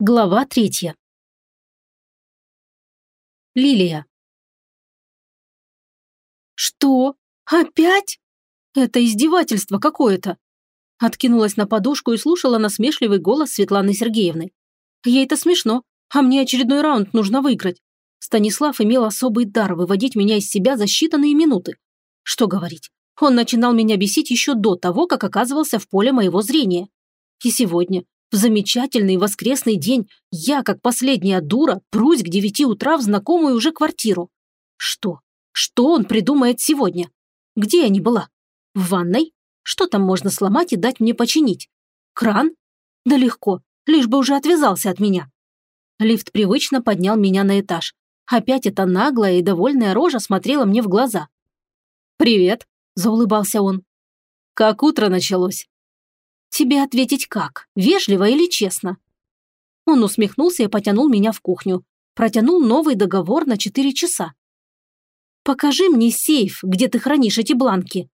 Глава третья. Лилия. Что? Опять? Это издевательство какое-то. Откинулась на подушку и слушала насмешливый голос Светланы Сергеевны. Ей это смешно, а мне очередной раунд нужно выиграть. Станислав имел особый дар выводить меня из себя за считанные минуты. Что говорить, он начинал меня бесить еще до того, как оказывался в поле моего зрения. И сегодня, в замечательный воскресный день я, как последняя дура, прусь к девяти утра в знакомую уже квартиру. Что? Что он придумает сегодня? Где я не была? В ванной? Что там можно сломать и дать мне починить? Кран? Да легко, лишь бы уже отвязался от меня. Лифт привычно поднял меня на этаж. Опять эта наглая и довольная рожа смотрела мне в глаза. «Привет», – заулыбался он. «Как утро началось?» Тебе ответить как? Вежливо или честно?» Он усмехнулся и потянул меня в кухню. Протянул новый договор на четыре часа. «Покажи мне сейф, где ты хранишь эти бланки».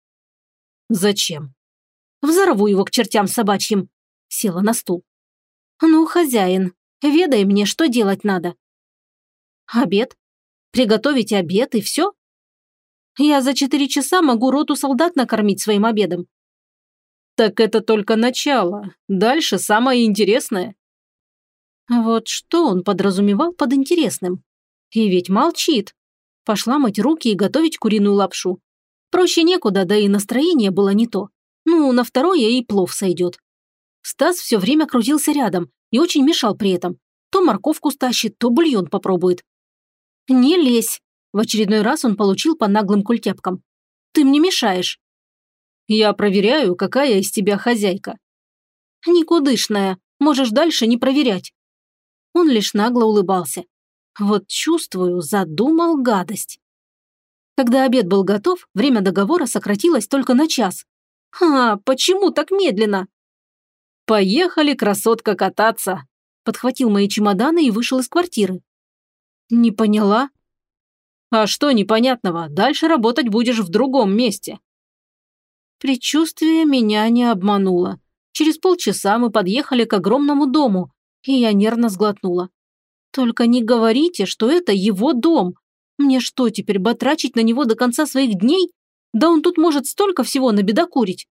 «Зачем?» «Взорву его к чертям собачьим», – села на стул. «Ну, хозяин, ведай мне, что делать надо». «Обед? Приготовить обед и все?» «Я за четыре часа могу роту солдат накормить своим обедом. Так это только начало. Дальше самое интересное. Вот что он подразумевал под интересным? И ведь молчит. Пошла мыть руки и готовить куриную лапшу. Проще некуда, да и настроение было не то. Ну, на второе и плов сойдет. Стас все время крутился рядом и очень мешал при этом. То морковку стащит, то бульон попробует. «Не лезь!» В очередной раз он получил по наглым культяпкам. «Ты мне мешаешь!» Я проверяю, какая из тебя хозяйка». «Никудышная. Можешь дальше не проверять». Он лишь нагло улыбался. Вот чувствую, задумал гадость. Когда обед был готов, время договора сократилось только на час. «А, почему так медленно?» «Поехали, красотка, кататься!» Подхватил мои чемоданы и вышел из квартиры. «Не поняла?» «А что непонятного? Дальше работать будешь в другом месте». Предчувствие меня не обмануло. Через полчаса мы подъехали к огромному дому, и я нервно сглотнула. Только не говорите, что это его дом. Мне что, теперь батрачить на него до конца своих дней? Да он тут может столько всего набедокурить.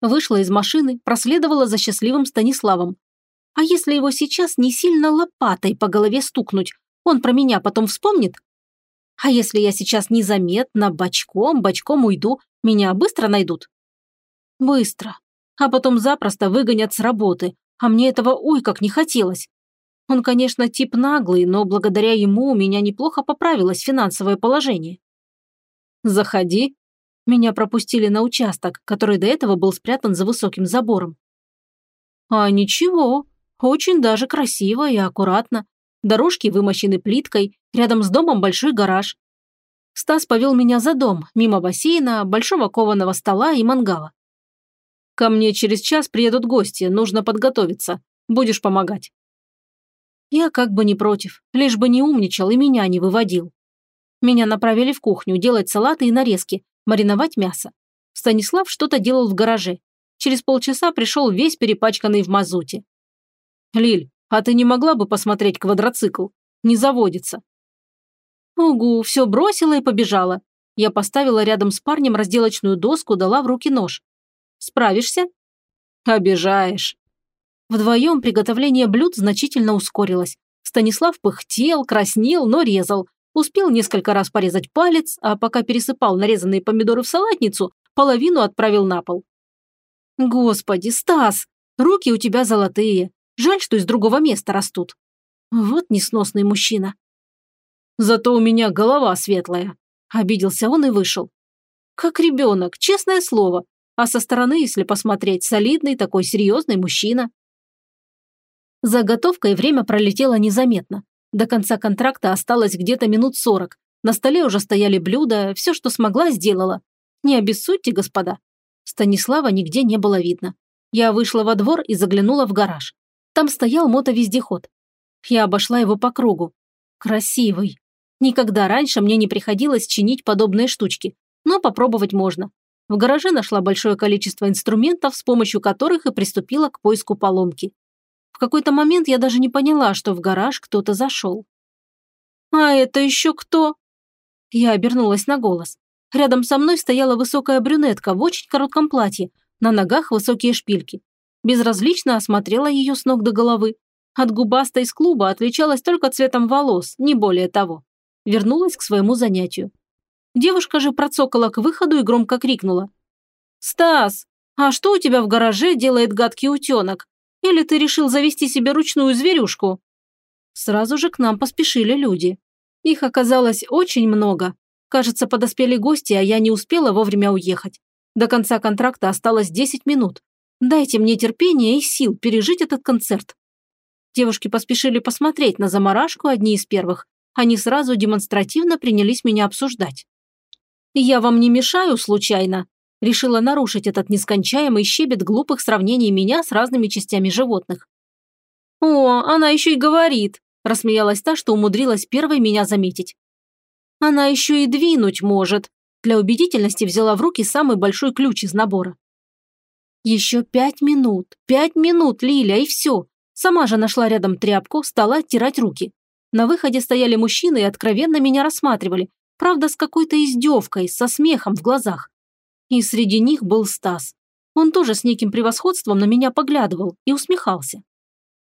Вышла из машины, проследовала за счастливым Станиславом. А если его сейчас не сильно лопатой по голове стукнуть, он про меня потом вспомнит? А если я сейчас незаметно, бочком, бочком уйду, меня быстро найдут? Быстро. А потом запросто выгонят с работы, а мне этого ой как не хотелось. Он, конечно, тип наглый, но благодаря ему у меня неплохо поправилось финансовое положение. «Заходи». Меня пропустили на участок, который до этого был спрятан за высоким забором. А ничего, очень даже красиво и аккуратно. Дорожки вымощены плиткой, рядом с домом большой гараж. Стас повел меня за дом, мимо бассейна, большого кованого стола и мангала. «Ко мне через час приедут гости, нужно подготовиться. Будешь помогать». Я как бы не против, лишь бы не умничал и меня не выводил. Меня направили в кухню делать салаты и нарезки, мариновать мясо. Станислав что-то делал в гараже. Через полчаса пришел весь перепачканный в мазуте. «Лиль, а ты не могла бы посмотреть квадроцикл? Не заводится. Угу, все бросила и побежала. Я поставила рядом с парнем разделочную доску, дала в руки нож. Справишься? Обижаешь. Вдвоем приготовление блюд значительно ускорилось. Станислав пыхтел, краснел, но резал. Успел несколько раз порезать палец, а пока пересыпал нарезанные помидоры в салатницу, половину отправил на пол. «Господи, Стас, руки у тебя золотые. Жаль, что из другого места растут. Вот несносный мужчина. Зато у меня голова светлая. Обиделся он и вышел. Как ребенок, честное слово. А со стороны, если посмотреть, солидный такой серьезный мужчина. Заготовкой время пролетело незаметно. До конца контракта осталось где-то минут сорок. На столе уже стояли блюда, все, что смогла, сделала. Не обессудьте, господа. Станислава нигде не было видно. Я вышла во двор и заглянула в гараж. Там стоял мотовездеход. Я обошла его по кругу. Красивый. Никогда раньше мне не приходилось чинить подобные штучки, но попробовать можно. В гараже нашла большое количество инструментов, с помощью которых и приступила к поиску поломки. В какой-то момент я даже не поняла, что в гараж кто-то зашел. «А это еще кто?» Я обернулась на голос. Рядом со мной стояла высокая брюнетка в очень коротком платье, на ногах высокие шпильки. Безразлично осмотрела ее с ног до головы. От губастой из клуба отличалась только цветом волос, не более того. Вернулась к своему занятию. Девушка же процокала к выходу и громко крикнула. «Стас, а что у тебя в гараже делает гадкий утенок? Или ты решил завести себе ручную зверюшку?» Сразу же к нам поспешили люди. Их оказалось очень много. Кажется, подоспели гости, а я не успела вовремя уехать. До конца контракта осталось 10 минут. Дайте мне терпения и сил пережить этот концерт. Девушки поспешили посмотреть на заморашку одни из первых. Они сразу демонстративно принялись меня обсуждать. «Я вам не мешаю случайно?» Решила нарушить этот нескончаемый щебет глупых сравнений меня с разными частями животных. «О, она еще и говорит!» – рассмеялась та, что умудрилась первой меня заметить. «Она еще и двинуть может!» Для убедительности взяла в руки самый большой ключ из набора. «Еще пять минут, пять минут, Лиля, и все!» Сама же нашла рядом тряпку, стала оттирать руки. На выходе стояли мужчины и откровенно меня рассматривали, правда, с какой-то издевкой, со смехом в глазах. И среди них был Стас. Он тоже с неким превосходством на меня поглядывал и усмехался.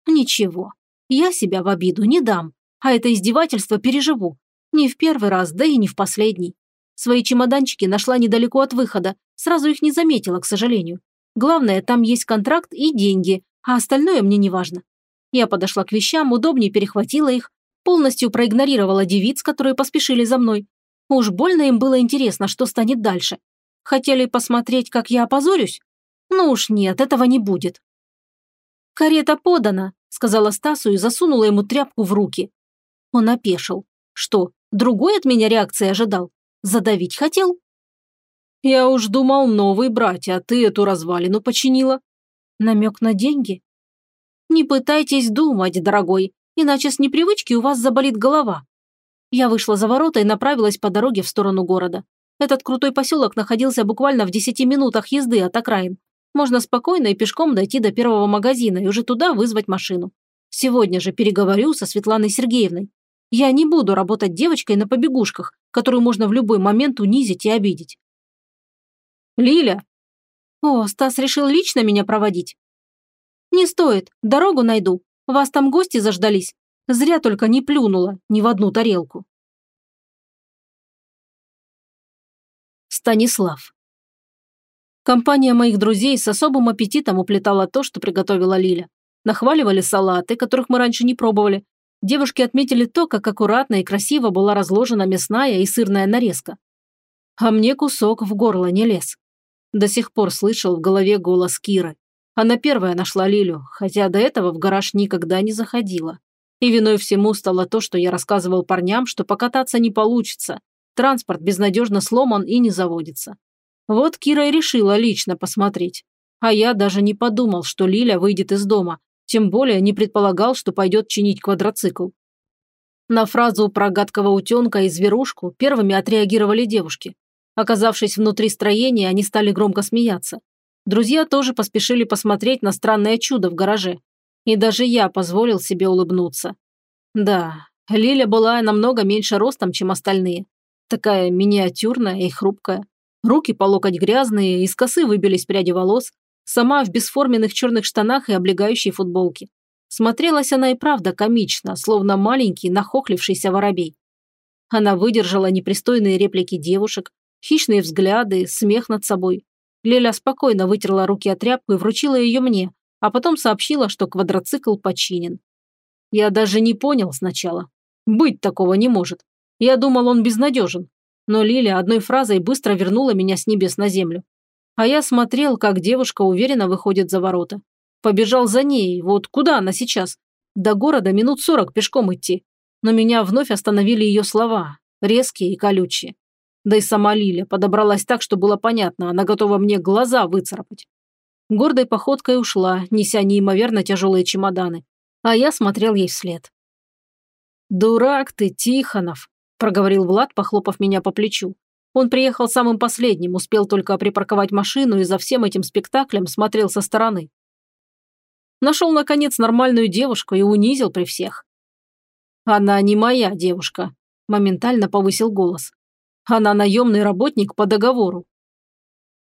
Ничего, я себя в обиду не дам, а это издевательство переживу. Не в первый раз, да и не в последний. Свои чемоданчики нашла недалеко от выхода, сразу их не заметила, к сожалению. Главное, там есть контракт и деньги, а остальное мне не важно. Я подошла к вещам, удобнее перехватила их, полностью проигнорировала девиц, которые поспешили за мной. Уж больно им было интересно, что станет дальше. Хотели посмотреть, как я опозорюсь? Ну уж нет, этого не будет. «Карета подана», – сказала Стасу и засунула ему тряпку в руки. Он опешил. Что, другой от меня реакции ожидал? Задавить хотел? «Я уж думал, новый братья, а ты эту развалину починила». Намек на деньги? Не пытайтесь думать, дорогой, иначе с непривычки у вас заболит голова. Я вышла за ворота и направилась по дороге в сторону города. Этот крутой поселок находился буквально в десяти минутах езды от окраин. Можно спокойно и пешком дойти до первого магазина и уже туда вызвать машину. Сегодня же переговорю со Светланой Сергеевной. Я не буду работать девочкой на побегушках, которую можно в любой момент унизить и обидеть. Лиля, «О, Стас решил лично меня проводить?» «Не стоит, дорогу найду. Вас там гости заждались. Зря только не плюнула ни в одну тарелку». Станислав. Компания моих друзей с особым аппетитом уплетала то, что приготовила Лиля. Нахваливали салаты, которых мы раньше не пробовали. Девушки отметили то, как аккуратно и красиво была разложена мясная и сырная нарезка. А мне кусок в горло не лез. До сих пор слышал в голове голос Киры. Она первая нашла Лилю, хотя до этого в гараж никогда не заходила. И виной всему стало то, что я рассказывал парням, что покататься не получится. Транспорт безнадежно сломан и не заводится. Вот Кира и решила лично посмотреть. А я даже не подумал, что Лиля выйдет из дома, тем более не предполагал, что пойдет чинить квадроцикл. На фразу про гадкого утенка и зверушку первыми отреагировали девушки. Оказавшись внутри строения, они стали громко смеяться. Друзья тоже поспешили посмотреть на странное чудо в гараже. И даже я позволил себе улыбнуться. Да, Лиля была намного меньше ростом, чем остальные. Такая миниатюрная и хрупкая. Руки по локоть грязные, из косы выбились пряди волос. Сама в бесформенных черных штанах и облегающей футболке. Смотрелась она и правда комично, словно маленький, нахохлившийся воробей. Она выдержала непристойные реплики девушек, Хищные взгляды, смех над собой. Леля спокойно вытерла руки от тряпку и вручила ее мне, а потом сообщила, что квадроцикл починен. Я даже не понял сначала. Быть такого не может. Я думал, он безнадежен. Но Лиля одной фразой быстро вернула меня с небес на землю. А я смотрел, как девушка уверенно выходит за ворота. Побежал за ней, вот куда она сейчас? До города минут сорок пешком идти. Но меня вновь остановили ее слова, резкие и колючие. Да и сама Лиля подобралась так, что было понятно, она готова мне глаза выцарапать. Гордой походкой ушла, неся неимоверно тяжелые чемоданы. А я смотрел ей вслед. «Дурак ты, Тихонов!» – проговорил Влад, похлопав меня по плечу. Он приехал самым последним, успел только припарковать машину и за всем этим спектаклем смотрел со стороны. Нашел, наконец, нормальную девушку и унизил при всех. Она не моя девушка, моментально повысил голос. Она наемный работник по договору.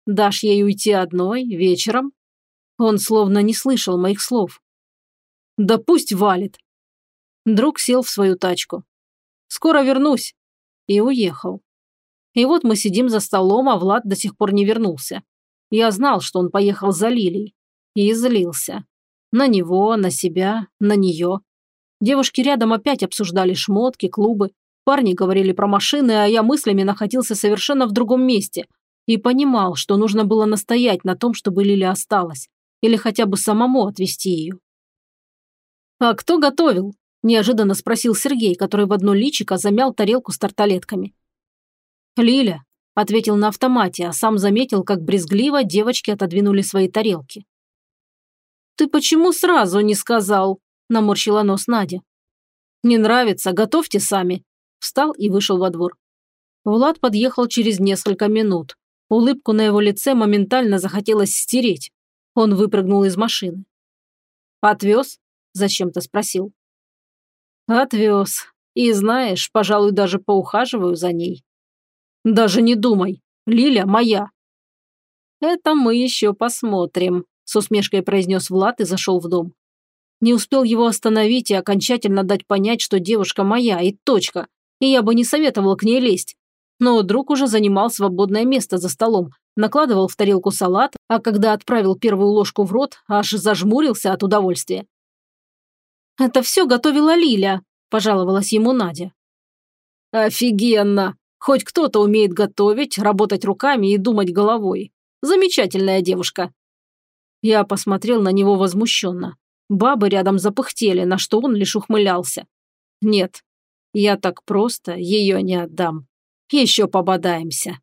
Дашь ей уйти одной, вечером? Он словно не слышал моих слов. Да пусть валит. Друг сел в свою тачку. Скоро вернусь. И уехал. И вот мы сидим за столом, а Влад до сих пор не вернулся. Я знал, что он поехал за Лилей. И злился. На него, на себя, на нее. Девушки рядом опять обсуждали шмотки, клубы. Парни говорили про машины, а я мыслями находился совершенно в другом месте и понимал, что нужно было настоять на том, чтобы Лиля осталась. Или хотя бы самому отвезти ее. «А кто готовил?» – неожиданно спросил Сергей, который в одно личико замял тарелку с тарталетками. «Лиля», – ответил на автомате, а сам заметил, как брезгливо девочки отодвинули свои тарелки. «Ты почему сразу не сказал?» – наморщила нос Надя. «Не нравится, готовьте сами», – встал и вышел во двор. Влад подъехал через несколько минут. Улыбку на его лице моментально захотелось стереть. Он выпрыгнул из машины. «Отвез?» – зачем-то спросил. «Отвез. И знаешь, пожалуй, даже поухаживаю за ней». «Даже не думай. Лиля моя». «Это мы еще посмотрим», – с усмешкой произнес Влад и зашел в дом. Не успел его остановить и окончательно дать понять, что девушка моя и точка, и я бы не советовал к ней лезть. Но друг уже занимал свободное место за столом, накладывал в тарелку салат, а когда отправил первую ложку в рот, аж зажмурился от удовольствия. «Это все готовила Лиля», – пожаловалась ему Надя. «Офигенно! Хоть кто-то умеет готовить, работать руками и думать головой. Замечательная девушка». Я посмотрел на него возмущенно. Бабы рядом запыхтели, на что он лишь ухмылялся. «Нет, я так просто ее не отдам. Еще пободаемся».